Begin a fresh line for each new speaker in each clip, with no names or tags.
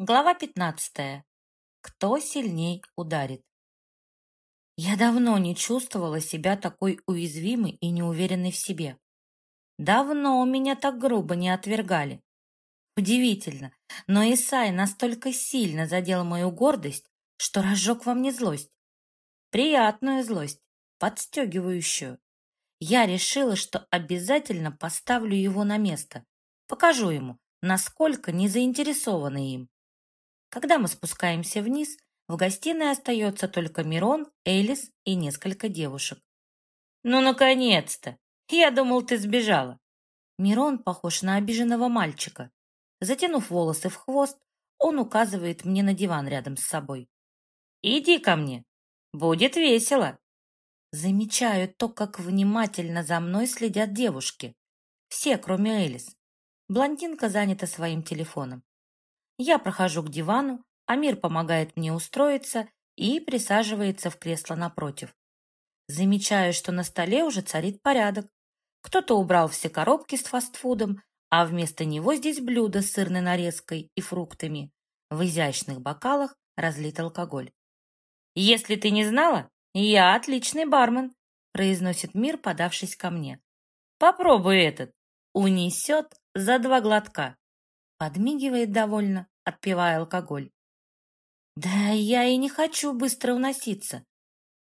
Глава 15. Кто сильней ударит? Я давно не чувствовала себя такой уязвимой и неуверенной в себе. Давно меня так грубо не отвергали. Удивительно, но Исай настолько сильно задел мою гордость, что разжег во мне злость. Приятную злость, подстегивающую. Я решила, что обязательно поставлю его на место. Покажу ему, насколько не заинтересованы им. Когда мы спускаемся вниз, в гостиной остается только Мирон, Элис и несколько девушек. «Ну, наконец-то! Я думал, ты сбежала!» Мирон похож на обиженного мальчика. Затянув волосы в хвост, он указывает мне на диван рядом с собой. «Иди ко мне! Будет весело!» Замечаю то, как внимательно за мной следят девушки. Все, кроме Элис. Блондинка занята своим телефоном. Я прохожу к дивану, Амир помогает мне устроиться и присаживается в кресло напротив. Замечаю, что на столе уже царит порядок. Кто-то убрал все коробки с фастфудом, а вместо него здесь блюдо с сырной нарезкой и фруктами. В изящных бокалах разлит алкоголь. «Если ты не знала, я отличный бармен», произносит Мир, подавшись ко мне. «Попробуй этот. Унесет за два глотка». Подмигивает довольно, отпивая алкоголь. Да я и не хочу быстро уноситься.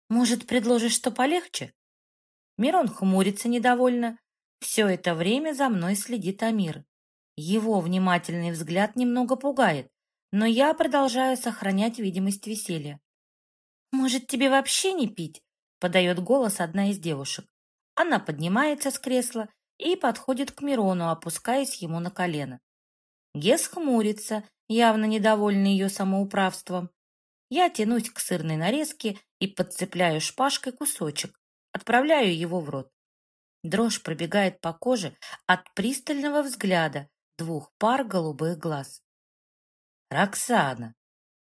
Может, предложишь что полегче? Мирон хмурится недовольно. Все это время за мной следит Амир. Его внимательный взгляд немного пугает, но я продолжаю сохранять видимость веселья. «Может, тебе вообще не пить?» — подает голос одна из девушек. Она поднимается с кресла и подходит к Мирону, опускаясь ему на колено. Гес хмурится, явно недовольный ее самоуправством. Я тянусь к сырной нарезке и подцепляю шпажкой кусочек, отправляю его в рот. Дрожь пробегает по коже от пристального взгляда двух пар голубых глаз. «Роксана,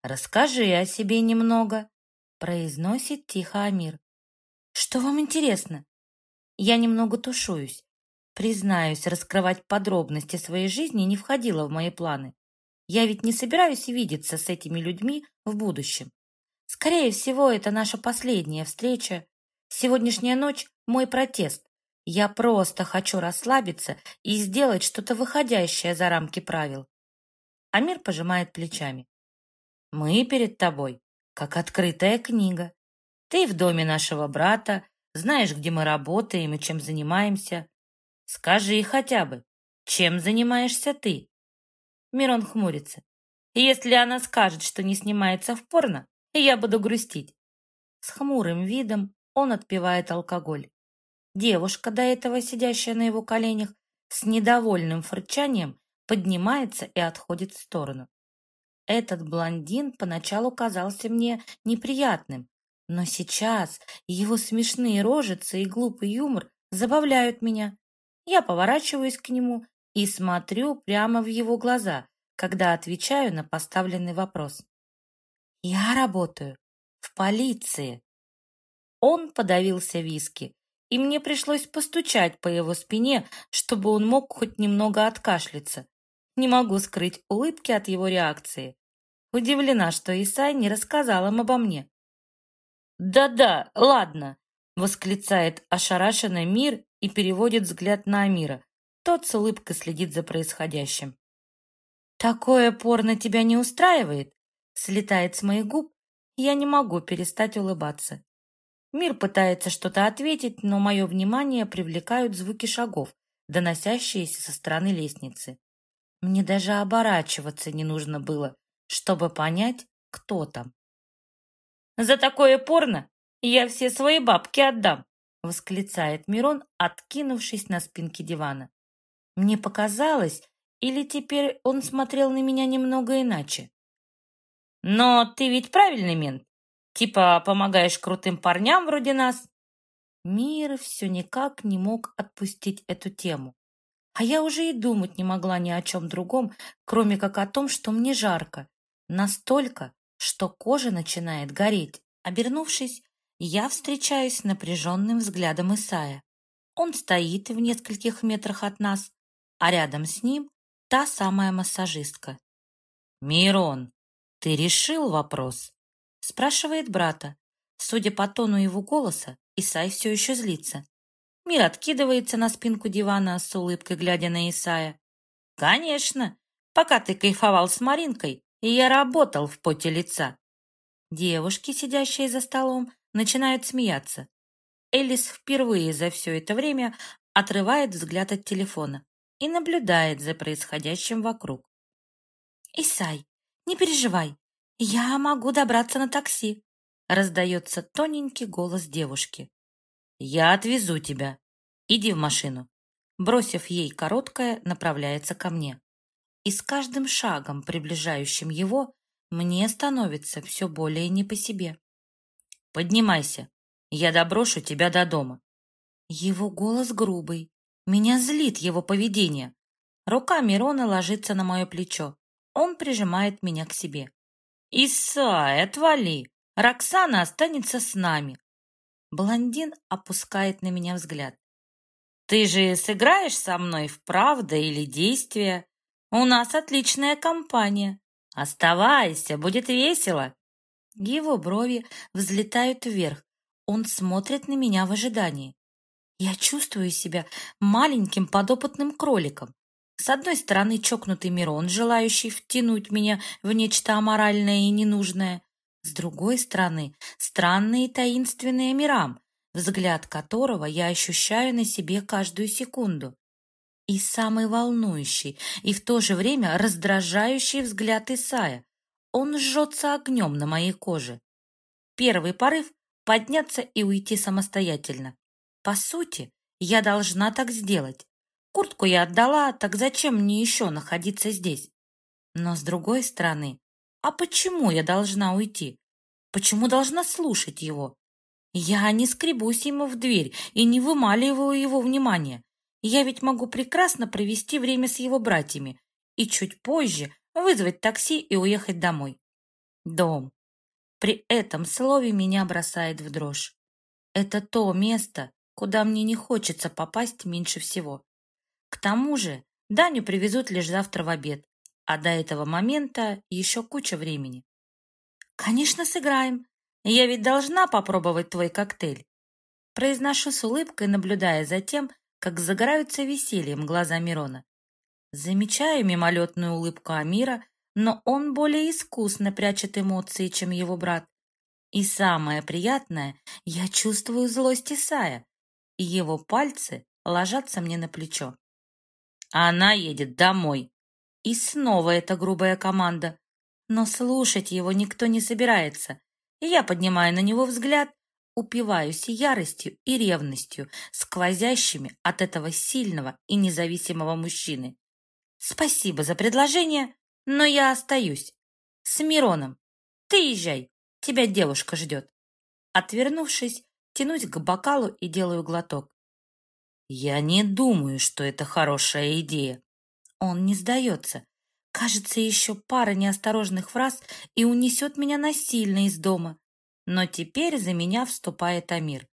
расскажи о себе немного», — произносит тихо Амир. «Что вам интересно?» Я немного тушуюсь. Признаюсь, раскрывать подробности своей жизни не входило в мои планы. Я ведь не собираюсь видеться с этими людьми в будущем. Скорее всего, это наша последняя встреча. Сегодняшняя ночь – мой протест. Я просто хочу расслабиться и сделать что-то выходящее за рамки правил. Амир пожимает плечами. Мы перед тобой, как открытая книга. Ты в доме нашего брата, знаешь, где мы работаем и чем занимаемся. Скажи хотя бы, чем занимаешься ты? Мирон хмурится. Если она скажет, что не снимается в порно, я буду грустить. С хмурым видом он отпивает алкоголь. Девушка, до этого сидящая на его коленях, с недовольным фырчанием поднимается и отходит в сторону. Этот блондин поначалу казался мне неприятным, но сейчас его смешные рожицы и глупый юмор забавляют меня. Я поворачиваюсь к нему и смотрю прямо в его глаза, когда отвечаю на поставленный вопрос. Я работаю в полиции. Он подавился виски, и мне пришлось постучать по его спине, чтобы он мог хоть немного откашляться. Не могу скрыть улыбки от его реакции. Удивлена, что Исай не рассказал им обо мне. «Да-да, ладно», — восклицает ошарашенный мир и переводит взгляд на Амира. Тот с улыбкой следит за происходящим. «Такое порно тебя не устраивает?» Слетает с моих губ, я не могу перестать улыбаться. Мир пытается что-то ответить, но мое внимание привлекают звуки шагов, доносящиеся со стороны лестницы. Мне даже оборачиваться не нужно было, чтобы понять, кто там. «За такое порно я все свои бабки отдам!» — восклицает Мирон, откинувшись на спинке дивана. Мне показалось, или теперь он смотрел на меня немного иначе. «Но ты ведь правильный мент. Типа помогаешь крутым парням вроде нас». Мир все никак не мог отпустить эту тему. А я уже и думать не могла ни о чем другом, кроме как о том, что мне жарко. Настолько, что кожа начинает гореть. Обернувшись, я встречаюсь с напряженным взглядом Исая. Он стоит в нескольких метрах от нас, а рядом с ним та самая массажистка. «Мирон, ты решил вопрос?» спрашивает брата. Судя по тону его голоса, Исай все еще злится. Мир откидывается на спинку дивана с улыбкой, глядя на Исая. «Конечно, пока ты кайфовал с Маринкой, я работал в поте лица». Девушки, сидящие за столом, начинают смеяться. Элис впервые за все это время отрывает взгляд от телефона и наблюдает за происходящим вокруг. «Исай, не переживай, я могу добраться на такси», раздается тоненький голос девушки. «Я отвезу тебя. Иди в машину». Бросив ей короткое, направляется ко мне. И с каждым шагом, приближающим его, мне становится все более не по себе. «Поднимайся, я доброшу тебя до дома». Его голос грубый. Меня злит его поведение. Рука Мирона ложится на мое плечо. Он прижимает меня к себе. «Исай, отвали! Роксана останется с нами!» Блондин опускает на меня взгляд. «Ты же сыграешь со мной в правда или действие? У нас отличная компания. Оставайся, будет весело!» Его брови взлетают вверх. Он смотрит на меня в ожидании. Я чувствую себя маленьким подопытным кроликом. С одной стороны, чокнутый Мирон, желающий втянуть меня в нечто аморальное и ненужное. С другой стороны, странный и таинственный Амирам, взгляд которого я ощущаю на себе каждую секунду. И самый волнующий, и в то же время раздражающий взгляд Исая. Он жжется огнем на моей коже. Первый порыв — подняться и уйти самостоятельно. По сути, я должна так сделать. Куртку я отдала, так зачем мне еще находиться здесь? Но с другой стороны, а почему я должна уйти? Почему должна слушать его? Я не скребусь ему в дверь и не вымаливаю его внимание. Я ведь могу прекрасно провести время с его братьями и чуть позже вызвать такси и уехать домой. Дом. При этом слове меня бросает в дрожь. Это то место, куда мне не хочется попасть меньше всего. К тому же Даню привезут лишь завтра в обед, а до этого момента еще куча времени. «Конечно, сыграем. Я ведь должна попробовать твой коктейль». Произношу с улыбкой, наблюдая за тем, как загораются весельем глаза Мирона. Замечаю мимолетную улыбку Амира, но он более искусно прячет эмоции, чем его брат. И самое приятное, я чувствую злость Исая, и его пальцы ложатся мне на плечо. Она едет домой. И снова эта грубая команда. Но слушать его никто не собирается. И я поднимаю на него взгляд, упиваюсь яростью и ревностью, сквозящими от этого сильного и независимого мужчины. Спасибо за предложение, но я остаюсь. С Мироном. Ты езжай, тебя девушка ждет. Отвернувшись, тянусь к бокалу и делаю глоток. Я не думаю, что это хорошая идея. Он не сдается. Кажется, еще пара неосторожных фраз и унесет меня насильно из дома. Но теперь за меня вступает Амир.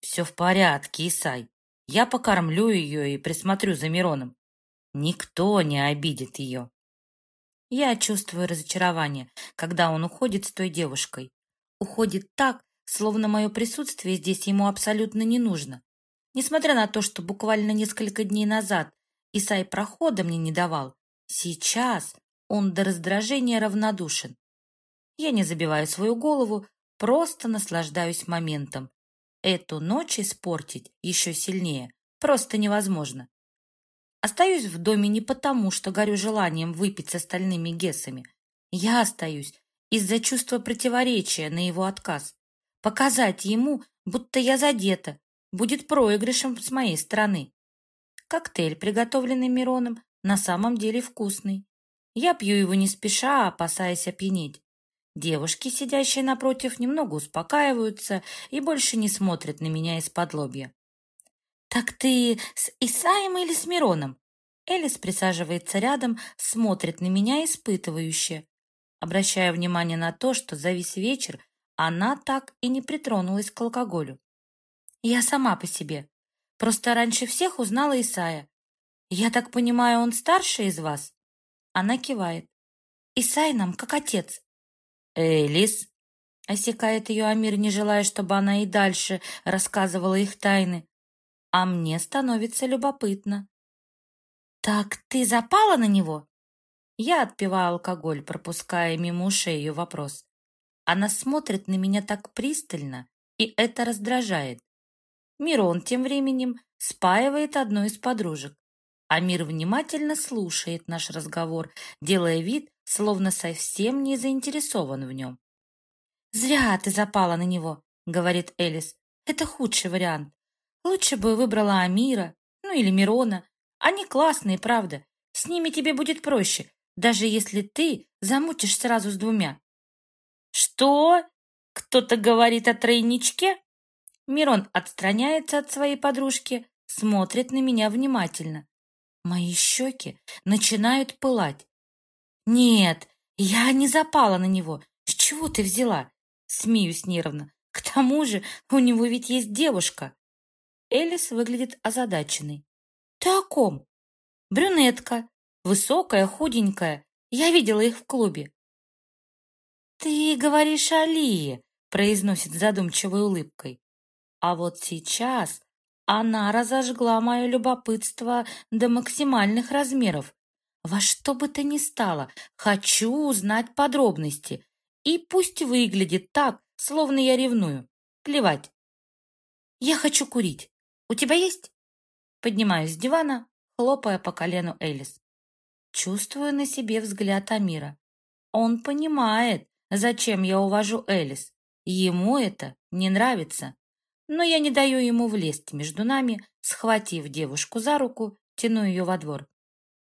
Все в порядке, Исай. Я покормлю ее и присмотрю за Мироном. Никто не обидит ее. Я чувствую разочарование, когда он уходит с той девушкой. Уходит так, словно мое присутствие здесь ему абсолютно не нужно. Несмотря на то, что буквально несколько дней назад Исай прохода мне не давал, сейчас он до раздражения равнодушен. Я не забиваю свою голову, просто наслаждаюсь моментом. Эту ночь испортить еще сильнее просто невозможно. Остаюсь в доме не потому, что горю желанием выпить с остальными гессами. Я остаюсь из-за чувства противоречия на его отказ. Показать ему, будто я задета, будет проигрышем с моей стороны. Коктейль, приготовленный Мироном, на самом деле вкусный. Я пью его не спеша, опасаясь опьянеть. Девушки, сидящие напротив, немного успокаиваются и больше не смотрят на меня из-под лобья. «Так ты с Исаем или с Мироном?» Элис присаживается рядом, смотрит на меня испытывающе, обращая внимание на то, что за весь вечер она так и не притронулась к алкоголю. Я сама по себе. Просто раньше всех узнала Исая. Я так понимаю, он старше из вас?» Она кивает. Исай нам как отец. Элис, осекает ее Амир, не желая, чтобы она и дальше рассказывала их тайны. А мне становится любопытно. «Так ты запала на него?» Я отпиваю алкоголь, пропуская мимо ушей ее вопрос. Она смотрит на меня так пристально, и это раздражает. Мирон тем временем спаивает одну из подружек. Амир внимательно слушает наш разговор, делая вид, словно совсем не заинтересован в нем. «Зря ты запала на него», — говорит Элис. «Это худший вариант. Лучше бы выбрала Амира, ну или Мирона. Они классные, правда. С ними тебе будет проще, даже если ты замутишь сразу с двумя». «Что? Кто-то говорит о тройничке?» Мирон отстраняется от своей подружки, смотрит на меня внимательно. Мои щеки начинают пылать. «Нет, я не запала на него. С чего ты взяла?» Смеюсь нервно. «К тому же у него ведь есть девушка». Элис выглядит озадаченной. «Ты о ком?» «Брюнетка. Высокая, худенькая. Я видела их в клубе». «Ты говоришь о Лии», — произносит задумчивой улыбкой. А вот сейчас она разожгла мое любопытство до максимальных размеров. Во что бы то ни стало, хочу узнать подробности. И пусть выглядит так, словно я ревную. Плевать. Я хочу курить. У тебя есть? Поднимаюсь с дивана, хлопая по колену Элис. Чувствую на себе взгляд Амира. Он понимает, зачем я увожу Элис. Ему это не нравится но я не даю ему влезть между нами, схватив девушку за руку, тяну ее во двор.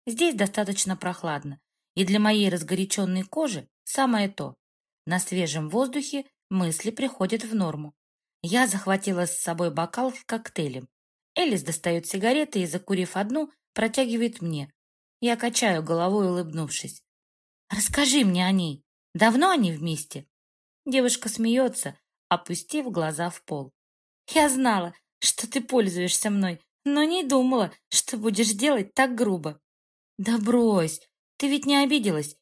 Здесь достаточно прохладно, и для моей разгоряченной кожи самое то. На свежем воздухе мысли приходят в норму. Я захватила с собой бокал с коктейлем. Элис достает сигареты и, закурив одну, протягивает мне. Я качаю головой, улыбнувшись. «Расскажи мне о ней. Давно они вместе?» Девушка смеется, опустив глаза в пол. Я знала, что ты пользуешься мной, но не думала, что будешь делать так грубо. Да брось, ты ведь не обиделась.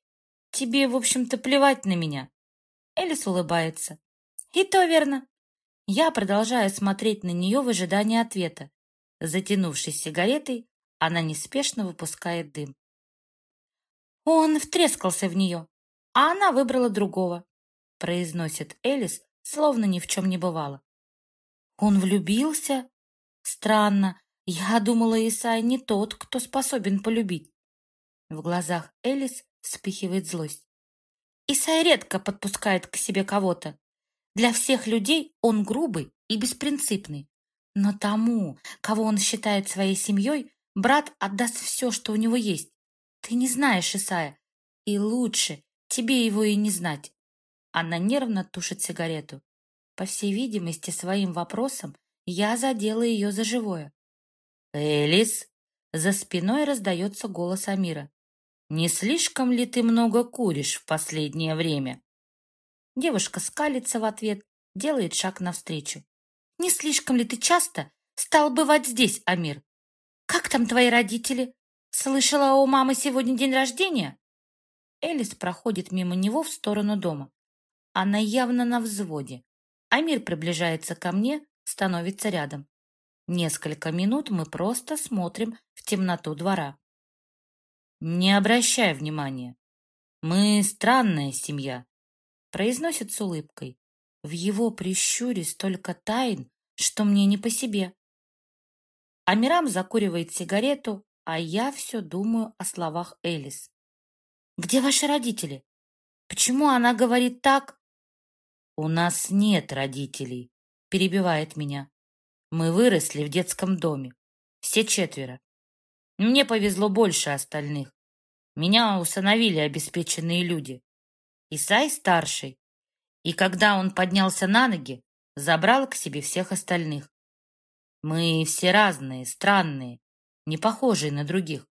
Тебе, в общем-то, плевать на меня. Элис улыбается. И то верно. Я продолжаю смотреть на нее в ожидании ответа. Затянувшись сигаретой, она неспешно выпускает дым. Он втрескался в нее, а она выбрала другого, произносит Элис, словно ни в чем не бывало. Он влюбился? Странно. Я думала, Исай не тот, кто способен полюбить. В глазах Элис вспыхивает злость. Исай редко подпускает к себе кого-то. Для всех людей он грубый и беспринципный. Но тому, кого он считает своей семьей, брат отдаст все, что у него есть. Ты не знаешь Исая, и лучше тебе его и не знать. Она нервно тушит сигарету. По всей видимости, своим вопросом я задела ее за живое. «Элис!» За спиной раздается голос Амира. «Не слишком ли ты много куришь в последнее время?» Девушка скалится в ответ, делает шаг навстречу. «Не слишком ли ты часто стал бывать здесь, Амир? Как там твои родители? Слышала, у мамы сегодня день рождения?» Элис проходит мимо него в сторону дома. Она явно на взводе. Амир приближается ко мне, становится рядом. Несколько минут мы просто смотрим в темноту двора. «Не обращай внимания. Мы странная семья», — произносит с улыбкой. В его прищуре столько тайн, что мне не по себе. Амирам закуривает сигарету, а я все думаю о словах Элис. «Где ваши родители? Почему она говорит так, «У нас нет родителей», — перебивает меня. «Мы выросли в детском доме. Все четверо. Мне повезло больше остальных. Меня усыновили обеспеченные люди. Исай старший. И когда он поднялся на ноги, забрал к себе всех остальных. Мы все разные, странные, не похожие на других.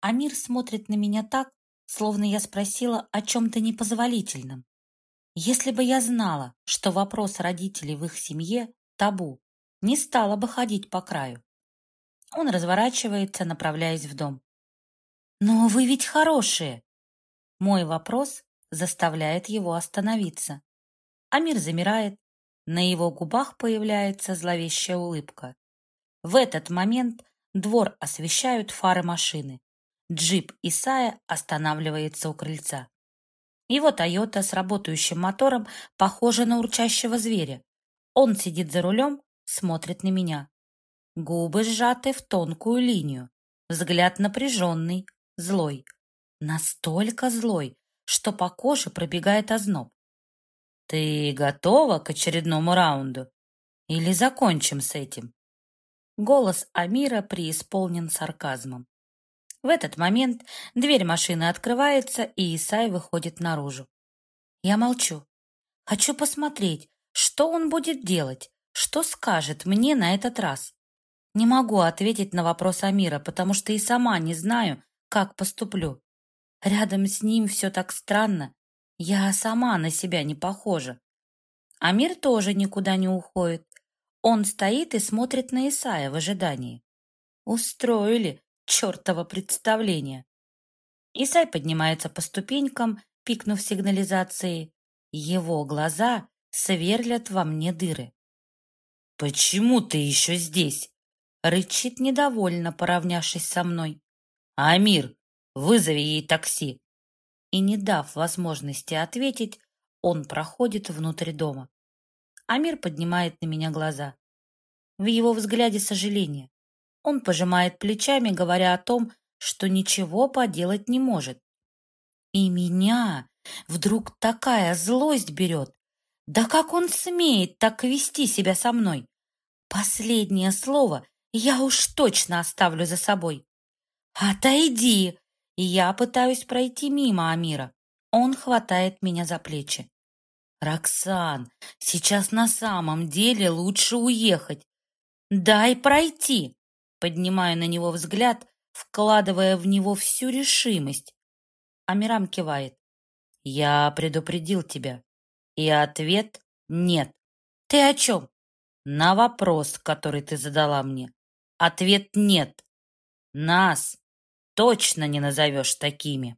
Амир смотрит на меня так, словно я спросила о чем-то непозволительном. Если бы я знала, что вопрос родителей в их семье табу, не стала бы ходить по краю. Он разворачивается, направляясь в дом. «Но вы ведь хорошие!» Мой вопрос заставляет его остановиться. Амир замирает, на его губах появляется зловещая улыбка. В этот момент двор освещают фары машины. Джип Исая останавливается у крыльца. Его Тойота с работающим мотором похожа на урчащего зверя. Он сидит за рулем, смотрит на меня. Губы сжаты в тонкую линию. Взгляд напряженный, злой. Настолько злой, что по коже пробегает озноб. «Ты готова к очередному раунду? Или закончим с этим?» Голос Амира преисполнен сарказмом. В этот момент дверь машины открывается, и Исай выходит наружу. Я молчу. Хочу посмотреть, что он будет делать, что скажет мне на этот раз. Не могу ответить на вопрос Амира, потому что и сама не знаю, как поступлю. Рядом с ним все так странно. Я сама на себя не похожа. Амир тоже никуда не уходит. Он стоит и смотрит на Исая в ожидании. Устроили чертово представление. Исай поднимается по ступенькам, пикнув сигнализацией. Его глаза сверлят во мне дыры. «Почему ты еще здесь?» Рычит недовольно, поравнявшись со мной. «Амир, вызови ей такси!» И не дав возможности ответить, он проходит внутрь дома. Амир поднимает на меня глаза. В его взгляде сожаление. Он пожимает плечами, говоря о том, что ничего поделать не может. И меня вдруг такая злость берет. Да как он смеет так вести себя со мной? Последнее слово я уж точно оставлю за собой. Отойди! Я пытаюсь пройти мимо Амира. Он хватает меня за плечи. Роксан, сейчас на самом деле лучше уехать. Дай пройти. Поднимаю на него взгляд, вкладывая в него всю решимость. Амирам кивает. «Я предупредил тебя». И ответ «нет». «Ты о чем?» «На вопрос, который ты задала мне. Ответ «нет». Нас точно не назовешь такими.